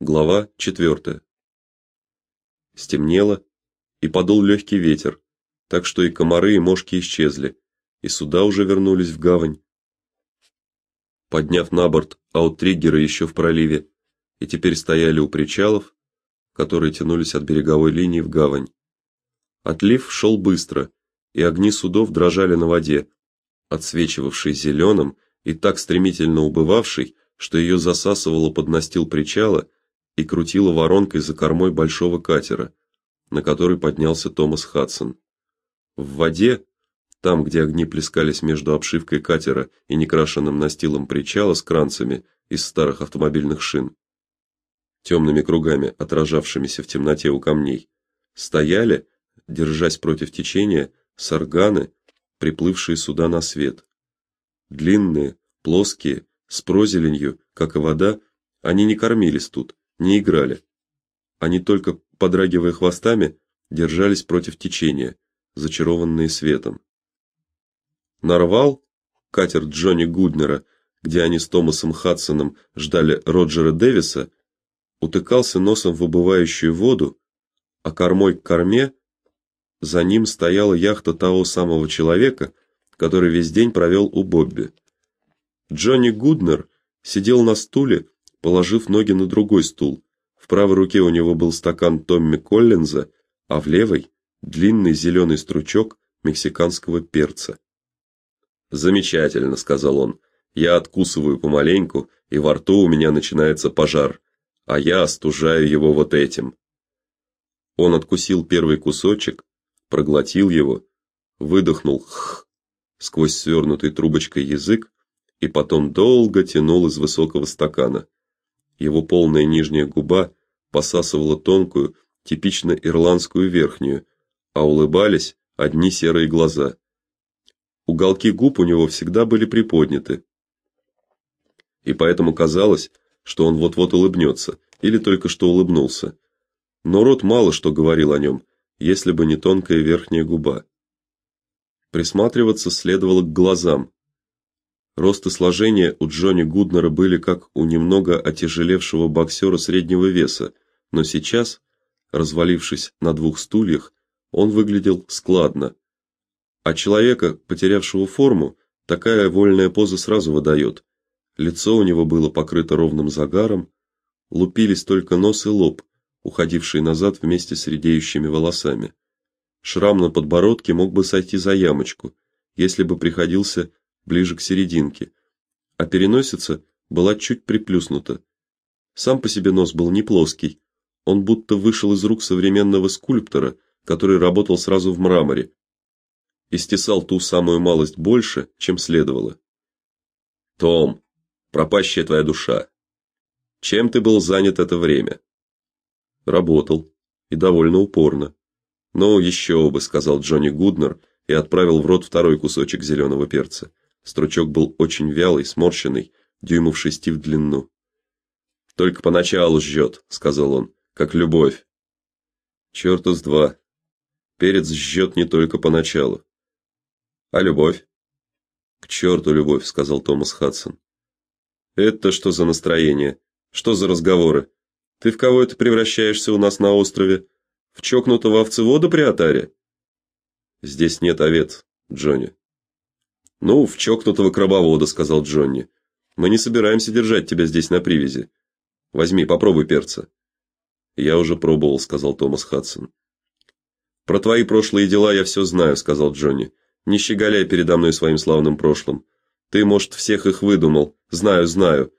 Глава 4. Стемнело, и подул легкий ветер, так что и комары, и мошки исчезли, и суда уже вернулись в гавань. Подняв на борт ауттриггеры еще в проливе, и теперь стояли у причалов, которые тянулись от береговой линии в гавань. Отлив шел быстро, и огни судов дрожали на воде, отсвечивавшей зеленым и так стремительно убывавшей, что ее засасывало под настил причала и крутило воронкой за кормой большого катера, на который поднялся Томас Хадсон. В воде, там, где огни плескались между обшивкой катера и некрашенным настилом причала с кранцами из старых автомобильных шин, темными кругами, отражавшимися в темноте у камней, стояли, держась против течения, сарганы, приплывшие сюда на свет. Длинные, плоские, с прозеленью, как и вода, они не кормились тут, не играли. Они только подрагивая хвостами, держались против течения, зачарованные светом. Нарвал катер Джонни Гуднера, где они с Томасом Хадсоном ждали Роджера Дэвиса, утыкался носом в убывающую воду, а кормой к корме за ним стояла яхта того самого человека, который весь день провел у Бобби. Джонни Гуднер сидел на стуле, положив ноги на другой стул. В правой руке у него был стакан Томми Коллинза, а в левой длинный зеленый стручок мексиканского перца. Замечательно, сказал он. Я откусываю помаленьку, и во рту у меня начинается пожар, а я остужаю его вот этим. Он откусил первый кусочек, проглотил его, выдохнул х сквозь свернутый трубочкой язык и потом долго тянул из высокого стакана. Его полная нижняя губа посасывала тонкую, типично ирландскую верхнюю, а улыбались одни серые глаза. Уголки губ у него всегда были приподняты. И поэтому казалось, что он вот-вот улыбнется или только что улыбнулся. Но рот мало что говорил о нем, если бы не тонкая верхняя губа. Присматриваться следовало к глазам. Рост и сложение у Джонни Гуднера были как у немного отяжелевшего боксера среднего веса, но сейчас, развалившись на двух стульях, он выглядел складно. А человека, потерявшего форму, такая вольная поза сразу выдает. Лицо у него было покрыто ровным загаром, лупились только нос и лоб, уходившие назад вместе с редеющими волосами. Шрам на подбородке мог бы сойти за ямочку, если бы приходился ближе к серединке, а переносица была чуть приплюснута. Сам по себе нос был не плоский, он будто вышел из рук современного скульптора, который работал сразу в мраморе и стесал ту самую малость больше, чем следовало. Том, пропащая твоя душа. Чем ты был занят это время? Работал и довольно упорно. Ну еще бы, сказал Джонни Гуднер и отправил в рот второй кусочек зеленого перца. Стручок был очень вялый, сморщенный, дюймов шести в длину. Только поначалу жжет», — сказал он, как любовь. Чёрта с два. Перец жжет не только поначалу. А любовь? К черту любовь, сказал Томас Хадсон. Это что за настроение? Что за разговоры? Ты в кого это превращаешься у нас на острове? В чокнутого овцевода при отаре? Здесь нет овец, Джонни. Ну, в чокнутого крабовода, сказал Джонни. Мы не собираемся держать тебя здесь на привязи. Возьми, попробуй перца. Я уже пробовал, сказал Томас Хадсон. Про твои прошлые дела я все знаю, сказал Джонни. Не щеголяй передо мной своим славным прошлым. Ты, может, всех их выдумал. Знаю, знаю.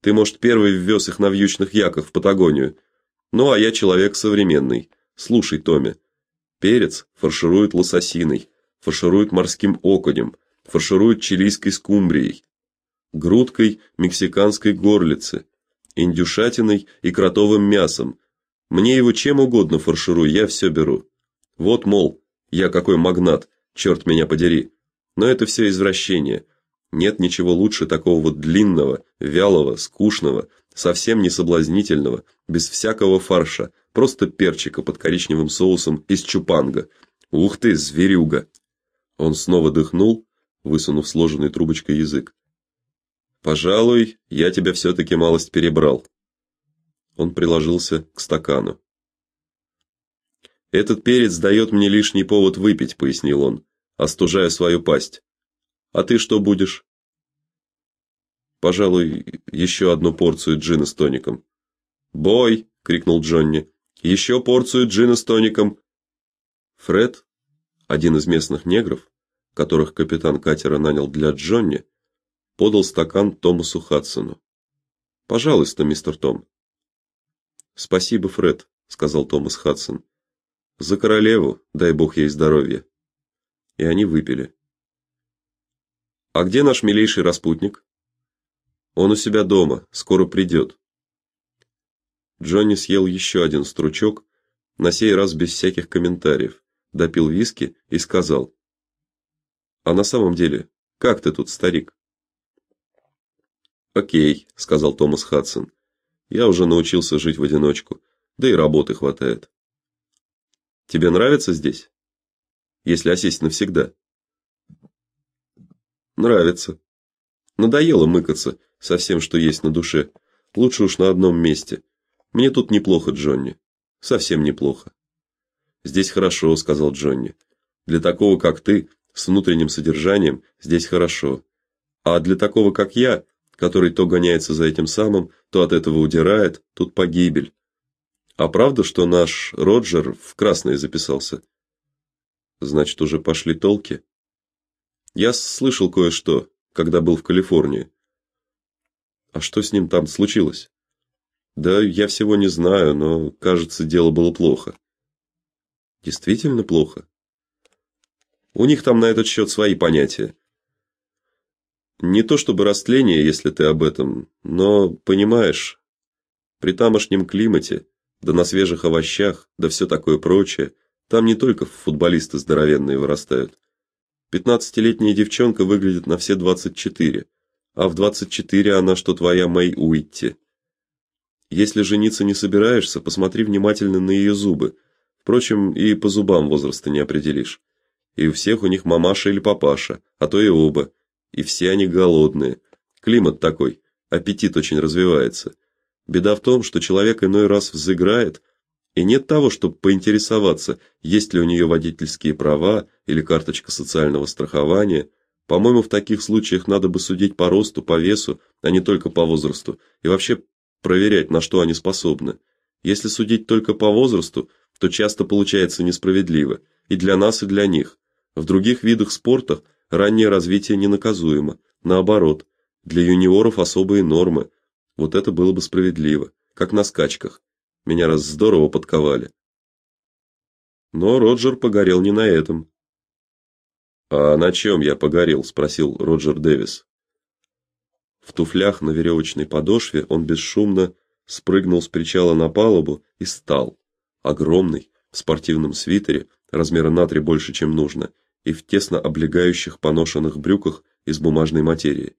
Ты, может, первый ввез их на вьючных яках в Патагонию. Ну, а я человек современный. Слушай, Томи. Перец фаршируют лососиной, фаршируют морским окунем, фаршируют чилийской скумбрией, грудкой мексиканской горлицы, индюшатиной и кротовым мясом. Мне его чем угодно фаршируй, я все беру. Вот, мол, я какой магнат, черт меня подери. Но это все извращение. Нет ничего лучше такого вот длинного, вялого, скучного, совсем не соблазнительного, без всякого фарша, просто перчика под коричневым соусом из чупанга. Ух ты, зверюга. Он снова дыхнул, высунув сложенной трубочкой язык. Пожалуй, я тебя все таки малость перебрал. Он приложился к стакану. Этот перец дает мне лишний повод выпить, пояснил он, остужая свою пасть. А ты что будешь? Пожалуй, еще одну порцию джина с тоником. "Бой!" крикнул Джонни. «Еще порцию джина с тоником". Фред, один из местных негров, которых капитан катера нанял для Джонни, подал стакан Томасу Хадсону. "Пожалуйста, мистер Том". "Спасибо, Фред", сказал Томас Хадсон. "За королеву, дай бог ей здоровья". И они выпили. А где наш милейший распутник? Он у себя дома, скоро придет». Джонни съел еще один стручок, на сей раз без всяких комментариев, допил виски и сказал: "А на самом деле, как ты тут, старик?" "О'кей", сказал Томас Хадсон. "Я уже научился жить в одиночку, да и работы хватает. Тебе нравится здесь? Если осесть навсегда?" Нравится. Надоело мыкаться со всем, что есть на душе. Лучше уж на одном месте. Мне тут неплохо, Джонни. Совсем неплохо. Здесь хорошо, сказал Джонни. Для такого, как ты, с внутренним содержанием, здесь хорошо. А для такого, как я, который то гоняется за этим самым, то от этого удирает, тут погибель. А правда, что наш Роджер в красное записался? Значит, уже пошли толки. Я слышал кое-что, когда был в Калифорнии. А что с ним там случилось? Да я всего не знаю, но, кажется, дело было плохо. Действительно плохо. У них там на этот счет свои понятия. Не то чтобы растление, если ты об этом, но, понимаешь, при тамошнем климате, да на свежих овощах, да все такое прочее, там не только футболисты здоровенные вырастают. Пятнадцатилетняя девчонка выглядит на все двадцать четыре, а в двадцать четыре она что твоя Мэй Уитти. Если жениться не собираешься, посмотри внимательно на ее зубы. Впрочем, и по зубам возраста не определишь. И у всех у них мамаша или папаша, а то и оба. И все они голодные. Климат такой, аппетит очень развивается. Беда в том, что человек иной раз взыграет, и нет того, чтобы поинтересоваться, есть ли у нее водительские права или карточка социального страхования. По-моему, в таких случаях надо бы судить по росту, по весу, а не только по возрасту, и вообще проверять, на что они способны. Если судить только по возрасту, то часто получается несправедливо и для нас, и для них. В других видах спорта раннее развитие не наказуемо, наоборот, для юниоров особые нормы. Вот это было бы справедливо, как на скачках. Меня раз здорово подковали. Но Роджер погорел не на этом. А на чем я погорел, спросил Роджер Дэвис. В туфлях на веревочной подошве он бесшумно спрыгнул с причала на палубу и стал, огромный, в спортивном свитере, размера на три больше, чем нужно, и в тесно облегающих поношенных брюках из бумажной материи.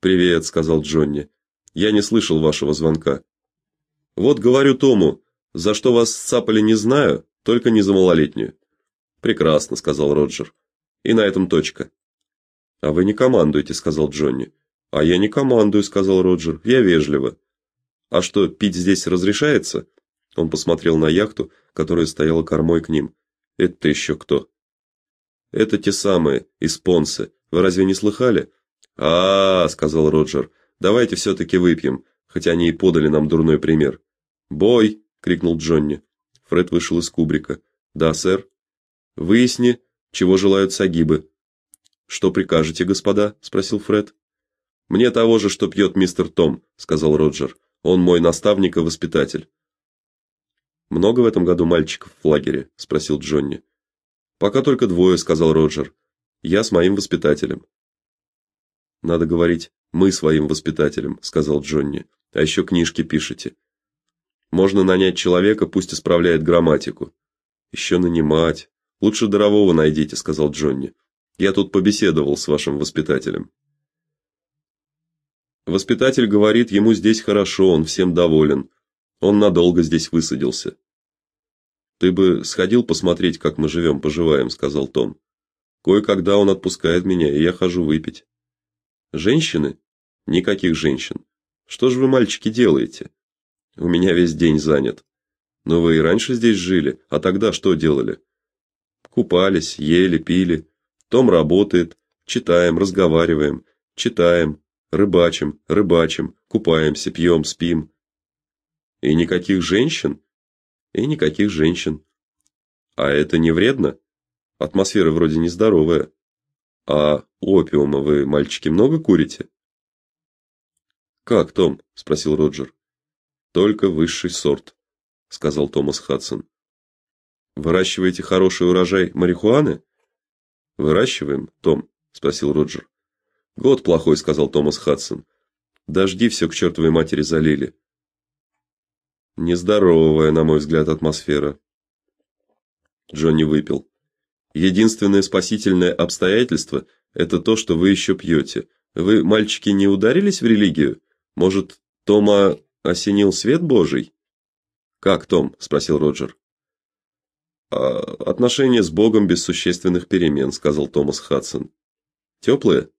"Привет", сказал Джонни. "Я не слышал вашего звонка". Вот говорю Тому, за что вас сцапали, не знаю, только не за малолетнюю. Прекрасно, сказал Роджер. И на этом точка. А вы не командуете, сказал Джонни. А я не командую, сказал Роджер. Я вежливо. А что, пить здесь разрешается? Он посмотрел на яхту, которая стояла кормой к ним. Это еще кто? Это те самые испонцы. Вы разве не слыхали? А, -а, -а сказал Роджер. Давайте все таки выпьем, хотя они и подали нам дурной пример. "Бой!" крикнул Джонни. Фред вышел из кубрика. "Да, сэр. Выясни, чего желают сагибы". "Что прикажете, господа?" спросил Фред. "Мне того же, что пьет мистер Том", сказал Роджер. "Он мой наставник и воспитатель". Много в этом году мальчиков в лагере, спросил Джонни. Пока только двое, сказал Роджер. Я с моим воспитателем. Надо говорить мы своим воспитателем, сказал Джонни. А еще книжки пишете. Можно нанять человека, пусть исправляет грамматику. «Еще нанимать. Лучше дарового найдите, сказал Джонни. Я тут побеседовал с вашим воспитателем. Воспитатель говорит, ему здесь хорошо, он всем доволен. Он надолго здесь высадился. Ты бы сходил посмотреть, как мы живем, поживаем, сказал Том. Кое-когда он отпускает меня, и я хожу выпить. Женщины? Никаких женщин. Что же вы, мальчики, делаете? У меня весь день занят. Но вы и раньше здесь жили, а тогда что делали? Купались, ели, пили. Том работает, читаем, разговариваем, читаем, рыбачим, рыбачим, купаемся, пьем, спим. И никаких женщин? И никаких женщин. А это не вредно? Атмосфера вроде нездоровая. А опиума вы, мальчики, много курите? Как, Том? спросил Роджер. Только высший сорт, сказал Томас Хадсон. Выращиваете хороший урожай марихуаны? Выращиваем, Том, спросил Роджер. Год плохой, сказал Томас Хадсон. Дожди все к чертовой матери залили. Нездоровая, на мой взгляд, атмосфера. Джонни выпил. Единственное спасительное обстоятельство это то, что вы еще пьете. Вы, мальчики, не ударились в религию? Может, Тома осенил свет Божий? Как, Том, спросил Роджер. А отношения с Богом без существенных перемен, сказал Томас Хадсон. Теплые?»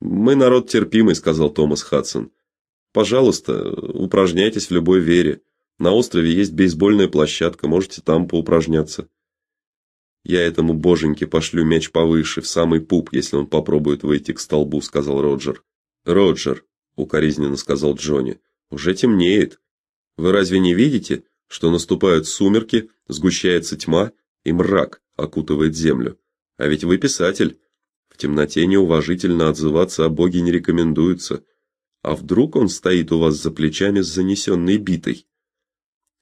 Мы народ терпимый, сказал Томас Хадсон. Пожалуйста, упражняйтесь в любой вере. На острове есть бейсбольная площадка, можете там поупражняться. Я этому боженьке пошлю мяч повыше, в самый пуп, если он попробует выйти к столбу, сказал Роджер. Роджер, укоризненно сказал Джонни. Уже темнеет. Вы разве не видите, что наступают сумерки, сгущается тьма и мрак окутывает землю? А ведь вы писатель. В темноте неуважительно отзываться о Боге не рекомендуется. А вдруг он стоит у вас за плечами с занесенной битой?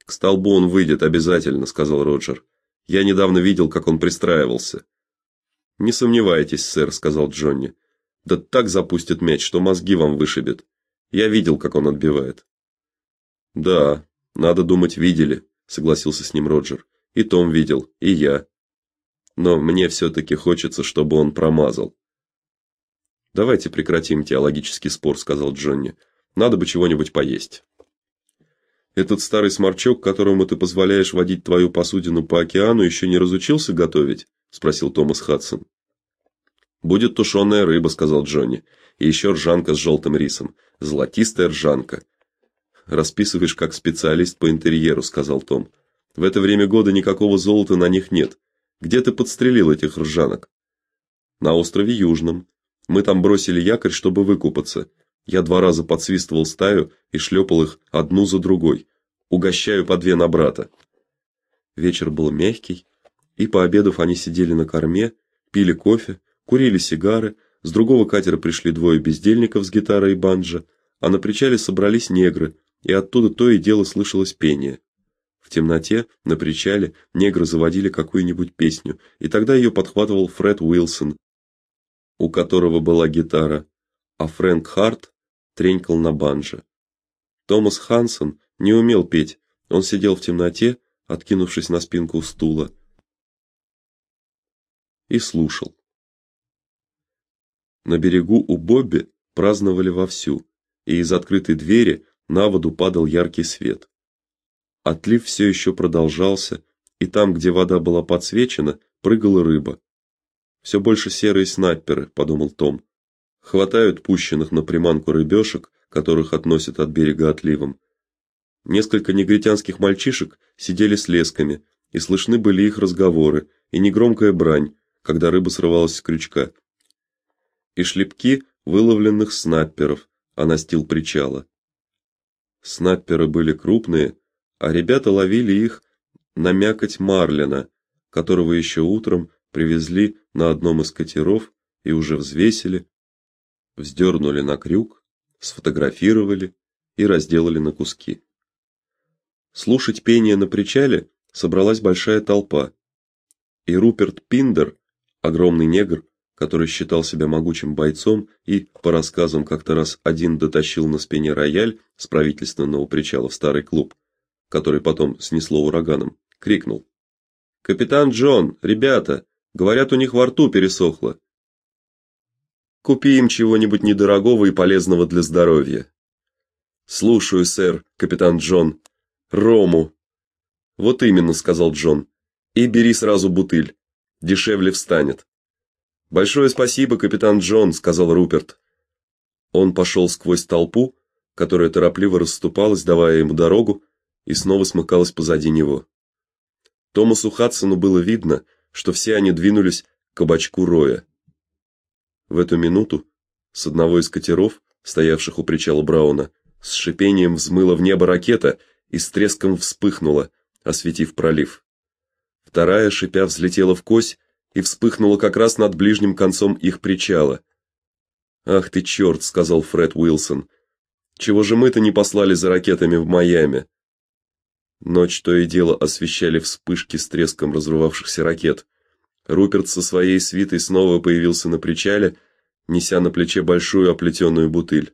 К столбу он выйдет обязательно, сказал Роджер. Я недавно видел, как он пристраивался. Не сомневайтесь, сэр, сказал Джонни. Да так запустит мяч, что мозги вам вышибет. Я видел, как он отбивает. Да, надо думать, видели, согласился с ним Роджер. И Том видел, и я. Но мне все таки хочется, чтобы он промазал. Давайте прекратим теологический спор, сказал Джонни. Надо бы чего-нибудь поесть. Этот старый сморчок, которому ты позволяешь водить твою посудину по океану, еще не разучился готовить, спросил Томас Хадсон. Будет тушеная рыба, сказал Джонни. И еще ржанка с желтым рисом, золотистая ржанка. Расписываешь как специалист по интерьеру, сказал Том. В это время года никакого золота на них нет. Где ты подстрелил этих ржанок? На острове Южном. Мы там бросили якорь, чтобы выкупаться. Я два раза подсвистывал стаю и шлепал их одну за другой. Угощаю по две на брата. Вечер был мягкий, и пообедав они сидели на корме, пили кофе, курили сигары. С другого катера пришли двое бездельников с гитарой и банджо, а на причале собрались негры, и оттуда то и дело слышалось пение. В темноте на причале негры заводили какую-нибудь песню, и тогда ее подхватывал Фред Уилсон, у которого была гитара, а Фрэнк Харт тренькал на банджо. Томас Хансон не умел петь. Он сидел в темноте, откинувшись на спинку стула, и слушал. На берегу у Бобби праздновали вовсю, и из открытой двери на воду падал яркий свет. Отлив все еще продолжался, и там, где вода была подсвечена, прыгала рыба. «Все больше серые снайперы, подумал Том хватают пущенных на приманку рыбешек, которых относят от берега отливом. Несколько негритянских мальчишек сидели с лесками, и слышны были их разговоры и негромкая брань, когда рыба срывалась с крючка. И шлепки выловленных снапперов а настил причала. Снапперы были крупные, а ребята ловили их на мякоть марлина, которого еще утром привезли на одном из катеров и уже взвесили вздернули на крюк, сфотографировали и разделали на куски. Слушать пение на причале собралась большая толпа. И Руперт Пиндер, огромный негр, который считал себя могучим бойцом и, по рассказам, как-то раз один дотащил на спине рояль с правительственного причала в старый клуб, который потом снесло ураганом, крикнул: "Капитан Джон, ребята, говорят, у них во рту пересохло. Купи им чего-нибудь недорогого и полезного для здоровья. Слушаю, сэр, капитан Джон. Рому. Вот именно, сказал Джон. И бери сразу бутыль. Дешевле встанет. Большое спасибо, капитан Джон, сказал Руперт. Он пошел сквозь толпу, которая торопливо расступалась, давая ему дорогу, и снова смыкалась позади него. Томасу Хадсону было видно, что все они двинулись к кабачку Роя. В эту минуту с одного из катеров, стоявших у причала Брауна, с шипением взмыла в небо ракета и с треском вспыхнула, осветив пролив. Вторая, шипя, взлетела в кось и вспыхнула как раз над ближним концом их причала. Ах ты черт», — сказал Фред Уилсон. Чего же мы-то не послали за ракетами в Майами? Ночь то и дело освещали вспышки с треском разрывавшихся ракет. Руперт со своей свитой снова появился на причале, неся на плече большую оплетенную бутыль.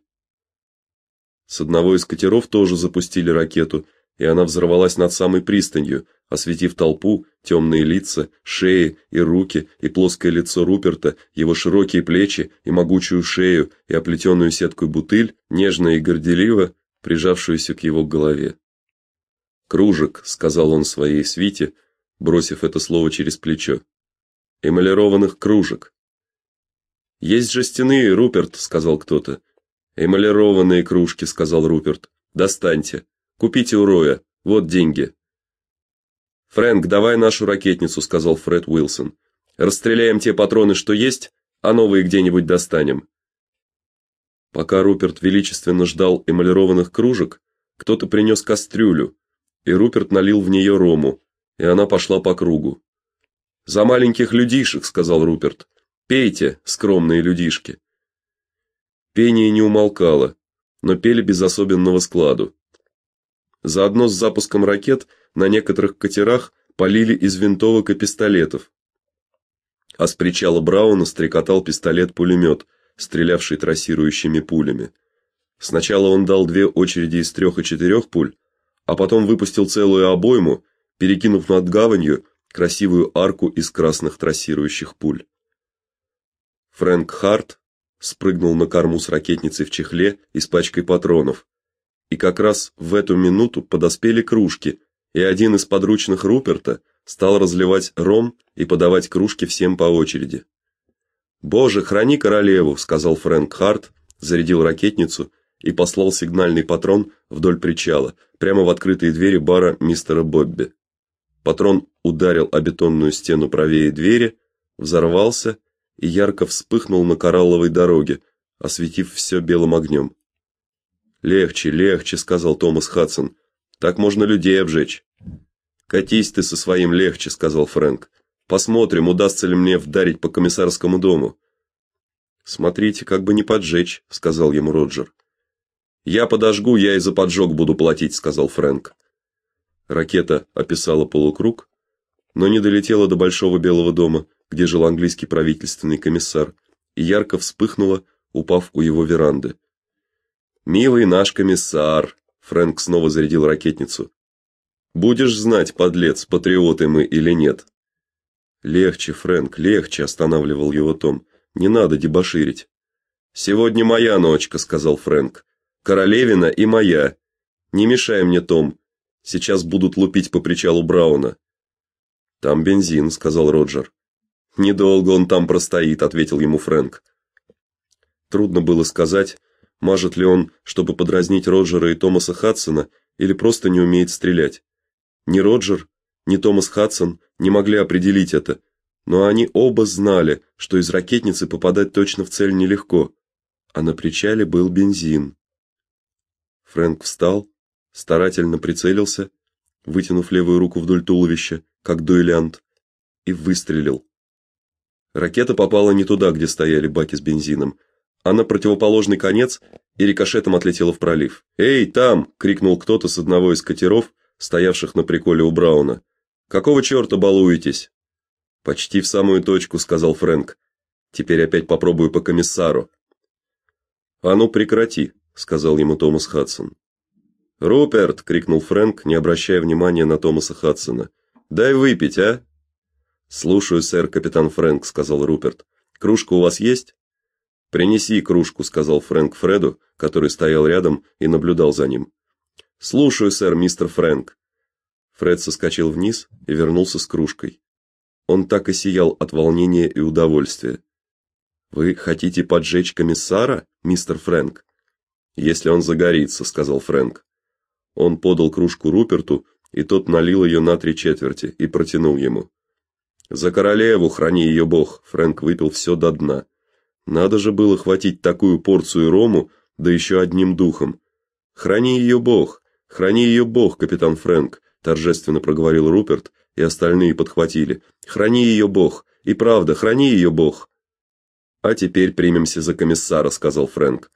С одного из катеров тоже запустили ракету, и она взорвалась над самой пристанью, осветив толпу, темные лица, шеи и руки, и плоское лицо Руперта, его широкие плечи и могучую шею, и оплетенную сеткой бутыль, нежно и горделиво прижавшуюся к его голове. "Кружек", сказал он своей свите, бросив это слово через плечо. "Эмалированных кружек". "Есть жестяные, Руперт", сказал кто-то. "Эмалированные кружки", сказал Руперт. "Достаньте. Купите у Роя. Вот деньги". Фрэнк, давай нашу ракетницу, сказал Фред Уилсон. Расстреляем те патроны, что есть, а новые где-нибудь достанем. Пока Руперт величественно ждал эмалированных кружек, кто-то принес кастрюлю, и Руперт налил в нее рому, и она пошла по кругу. За маленьких людишек, сказал Руперт. Пейте, скромные людишки. Пение не умолкало, но пели без особенного складу. Заодно с запуском ракет на некоторых катерах полили из винтовок и пистолетов. А с причала Брауна стрекотал пистолет-пулемет, стрелявший трассирующими пулями. Сначала он дал две очереди из трех и четырех пуль, а потом выпустил целую обойму, перекинув над гаванью красивую арку из красных трассирующих пуль. Фрэнк Харт спрыгнул на корму с ракетницей в чехле и с пачкой патронов, и как раз в эту минуту подоспели кружки, и один из подручных Руперта стал разливать ром и подавать кружки всем по очереди. "Боже, храни королеву", сказал Фрэнк Харт, зарядил ракетницу и послал сигнальный патрон вдоль причала, прямо в открытые двери бара мистера Бобби. Патрон ударил о бетонную стену правее двери, взорвался и ярко вспыхнул на коралловой дороге, осветив все белым огнем. Легче, легче, сказал Томас Хадсон. Так можно людей обжечь. Катись ты со своим легче, сказал Фрэнк. Посмотрим, удастся ли мне вдарить по комиссарскому дому. Смотрите, как бы не поджечь, сказал ему Роджер. Я подожгу, я и за поджог буду платить, сказал Фрэнк. Ракета описала полукруг, но не долетела до большого белого дома, где жил английский правительственный комиссар, и ярко вспыхнула, упав у его веранды. Милый наш комиссар, Фрэнк снова зарядил ракетницу. Будешь знать, подлец, патриоты мы или нет. Легче, Фрэнк, легче, останавливал его Том. Не надо дебоширить. Сегодня моя ночка, сказал Фрэнк. Королевина и моя. Не мешай мне, Том. Сейчас будут лупить по причалу Брауна. Там бензин, сказал Роджер. Недолго он там простоит, ответил ему Фрэнк. Трудно было сказать, Мажет ли он, чтобы подразнить Роджера и Томаса Хадсона, или просто не умеет стрелять? Ни Роджер, ни Томас Хадсон не могли определить это, но они оба знали, что из ракетницы попадать точно в цель нелегко, а на причале был бензин. Фрэнк встал, старательно прицелился, вытянув левую руку вдоль туловища, как дуэлянт, и выстрелил. Ракета попала не туда, где стояли баки с бензином, а на противоположный конец и рикошетом отлетела в пролив. "Эй, там!" крикнул кто-то с одного из катеров, стоявших на приколе у Брауна. "Какого чёрта балуетесь?" "Почти в самую точку", сказал Фрэнк. "Теперь опять попробую по комиссару". "А ну прекрати", сказал ему Томас Хадсон. "Руперт!" крикнул Фрэнк, не обращая внимания на Томаса Хадсона. "Дай выпить, а?" "Слушаю, сэр, капитан Фрэнк", сказал Руперт. "Кружка у вас есть?" Принеси кружку, сказал Фрэнк Фреду, который стоял рядом и наблюдал за ним. Слушаю, сэр, мистер Фрэнк. Фред соскочил вниз и вернулся с кружкой. Он так и сиял от волнения и удовольствия. Вы хотите поджечь комиссара, мистер Фрэнк? Если он загорится, сказал Фрэнк. Он подал кружку Руперту, и тот налил ее на три четверти и протянул ему. За королеву, храни ее Бог. Фрэнк выпил все до дна. Надо же было хватить такую порцию рому, да еще одним духом. Храни ее Бог, храни ее Бог, капитан Фрэнк, торжественно проговорил Руперт, и остальные подхватили. Храни ее Бог, и правда, храни ее Бог. А теперь примемся за комиссара, сказал Фрэнк.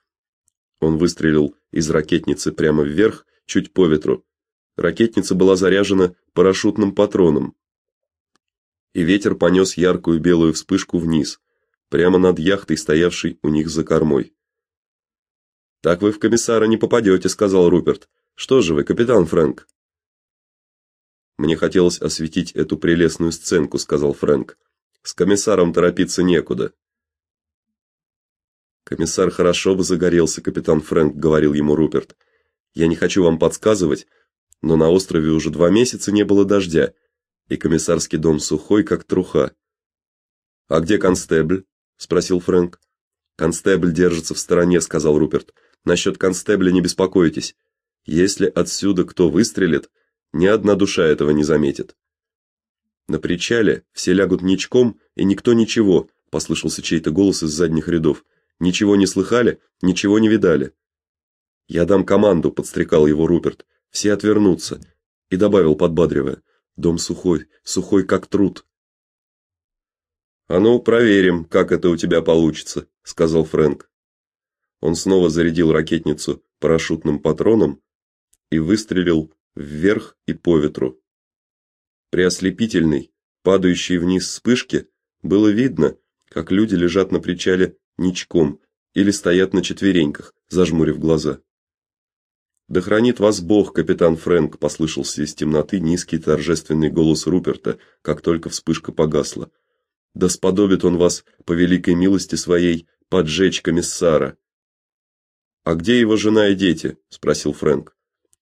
Он выстрелил из ракетницы прямо вверх, чуть по ветру. Ракетница была заряжена парашютным патроном. И ветер понес яркую белую вспышку вниз, прямо над яхтой, стоявшей у них за кормой. Так вы в комиссара не попадете», — сказал Руперт. Что же вы, капитан Фрэнк? Мне хотелось осветить эту прелестную сценку, сказал Фрэнк. С комиссаром торопиться некуда. Комиссар хорошо бы загорелся, капитан Фрэнк, говорил ему Руперт. Я не хочу вам подсказывать, но на острове уже два месяца не было дождя, и комиссарский дом сухой, как труха. А где констебль? спросил Фрэнк. Констебль держится в стороне, сказал Руперт. Насчет констебля не беспокойтесь. Если отсюда кто выстрелит, ни одна душа этого не заметит. На причале все лягут ничком, и никто ничего, послышался чей-то голос из задних рядов. Ничего не слыхали, ничего не видали. Я дам команду, подстрекал его Руперт. Все отвернутся и добавил подбадривая: "Дом сухой, сухой как труд". "А ну, проверим, как это у тебя получится", сказал Фрэнк. Он снова зарядил ракетницу парашютным патроном и выстрелил вверх и по ветру. При ослепительной, падающей вниз вспышке было видно, как люди лежат на причале ничком или стоят на четвереньках, зажмурив глаза. Да хранит вас Бог, капитан Фрэнк, послышался из темноты низкий торжественный голос Руперта, как только вспышка погасла. Да сподобит он вас по великой милости своей поджечь комиссара. А где его жена и дети? спросил Фрэнк.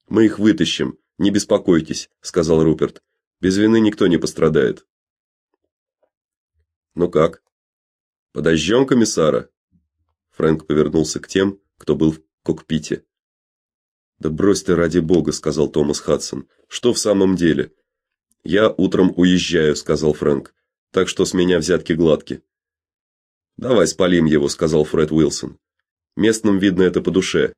Мы их вытащим, не беспокойтесь, сказал Руперт. Без вины никто не пострадает. Ну как? Подожжем комиссара? Фрэнк повернулся к тем, кто был в кокпите. Да брось ты ради бога, сказал Томас Хадсон. Что в самом деле? Я утром уезжаю, сказал Фрэнк. Так что с меня взятки гладки. Давай спалим его, сказал Фред Уилсон. Местным видно это по душе.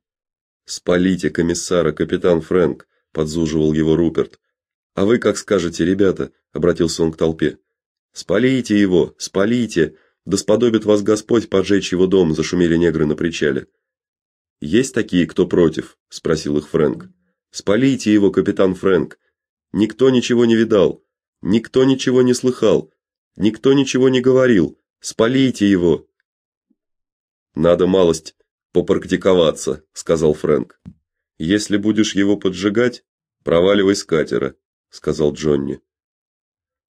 Спалите комиссара, капитан Фрэнк, подзуживал его Руперт. А вы как скажете, ребята, обратился он к толпе. Спалите его, спалите, да сподобит вас Господь поджечь его дом, зашумели негры на причале. Есть такие, кто против, спросил их Фрэнк. Спалите его, капитан Фрэнк. Никто ничего не видал, никто ничего не слыхал, никто ничего не говорил. Спалите его. Надо малость попрактиковаться, сказал Фрэнк. Если будешь его поджигать, проваливай с катера, сказал Джонни.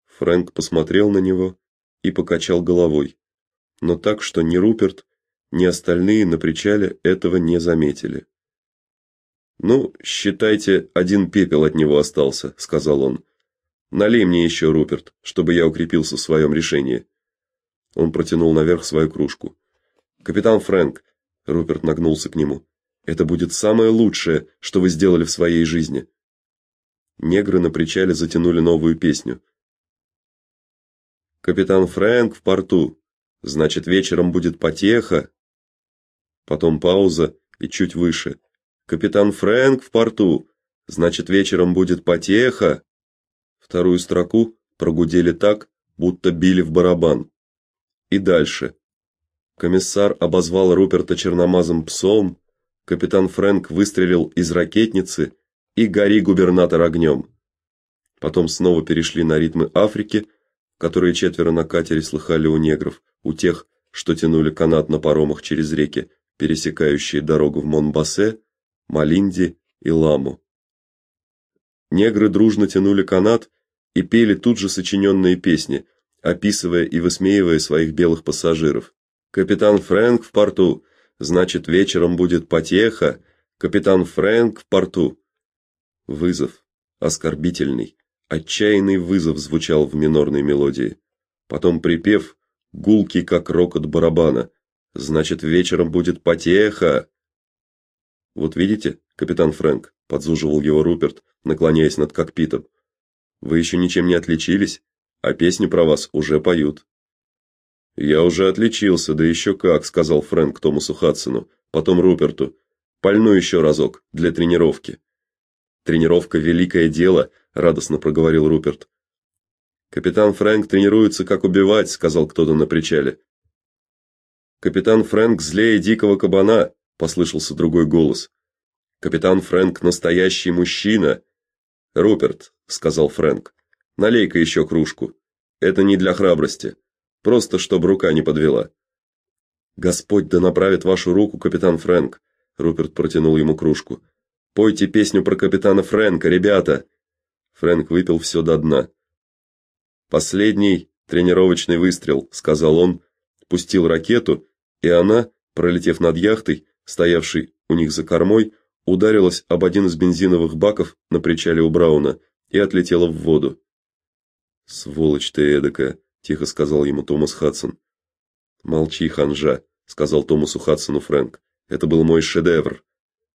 Фрэнк посмотрел на него и покачал головой, но так, что ни Руперт, ни остальные на причале этого не заметили. Ну, считайте, один пепел от него остался, сказал он. Налей мне еще, Руперт, чтобы я укрепился в своем решении. Он протянул наверх свою кружку. Капитан Фрэнк, Руперт нагнулся к нему. Это будет самое лучшее, что вы сделали в своей жизни. Негры на причале затянули новую песню. Капитан Фрэнк в порту. Значит, вечером будет потеха. Потом пауза и чуть выше. Капитан Фрэнк в порту. Значит, вечером будет потеха. Вторую строку прогудели так, будто били в барабан. И дальше. Комиссар обозвал Руперта черномазым псом, капитан Фрэнк выстрелил из ракетницы и гори губернатор огнем. Потом снова перешли на ритмы Африки, которые четверо на катере слыхали у негров, у тех, что тянули канат на паромах через реки, пересекающие дорогу в Монбасе, Малинди и Ламу. Негры дружно тянули канат и пели тут же сочиненные песни, описывая и высмеивая своих белых пассажиров. Капитан Фрэнк в порту. Значит, вечером будет потеха. Капитан Фрэнк в порту. Вызов, оскорбительный, отчаянный вызов звучал в минорной мелодии. Потом припев, гулкий как рокот барабана. Значит, вечером будет потеха. Вот видите, капитан Фрэнк, подзуживал его Руперт, наклоняясь над кокпитом. Вы еще ничем не отличились, а песни про вас уже поют. Я уже отличился, да еще как, сказал Фрэнк Томасу Хадсону, потом Руперту. Пальну еще разок для тренировки. Тренировка великое дело, радостно проговорил Руперт. Капитан Фрэнк тренируется как убивать, сказал кто-то на причале. Капитан Фрэнк злее дикого кабана, послышался другой голос. Капитан Фрэнк настоящий мужчина. Руперт, сказал Фрэнк. Налей-ка еще кружку. Это не для храбрости, просто чтобы рука не подвела. Господь да направит вашу руку, капитан Фрэнк. Руперт протянул ему кружку. Пойте песню про капитана Фрэнка, ребята. Фрэнк выпил все до дна. Последний тренировочный выстрел, сказал он, пустил ракету, и она, пролетев над яхтой, стоявшей у них за кормой, ударилась об один из бензиновых баков на причале у Брауна и отлетела в воду. Сволочь ты эдакая, тихо сказал ему Томас Хадсон. Молчи, ханжа, сказал Томасу Хадсону Фрэнк. Это был мой шедевр.